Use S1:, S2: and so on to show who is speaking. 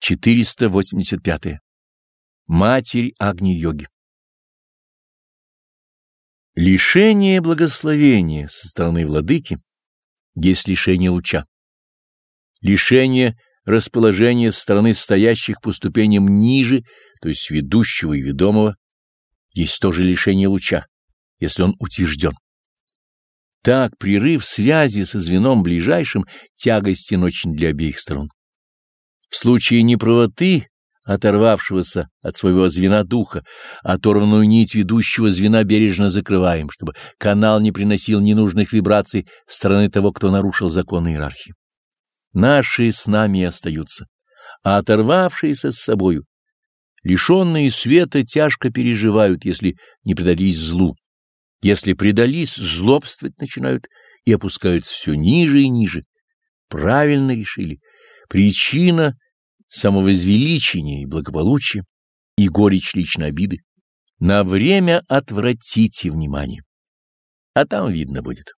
S1: 485. -е. Матерь Агни-йоги Лишение благословения со стороны владыки есть лишение луча. Лишение расположения со стороны стоящих по ступеням ниже, то есть ведущего и ведомого, есть тоже лишение луча, если он утвержден. Так прерыв связи со звеном ближайшим тягостен очень для обеих сторон. В случае неправоты оторвавшегося от своего звена духа, оторванную нить ведущего звена бережно закрываем, чтобы канал не приносил ненужных вибраций стороны того, кто нарушил закон иерархии. Наши с нами остаются, а оторвавшиеся с собою, лишенные света, тяжко переживают, если не предались злу. Если предались, злобствовать начинают и опускаются все ниже и ниже. Правильно решили. Причина — самовозвеличение и благополучие, и горечь личной обиды. На время отвратите внимание, а там видно будет.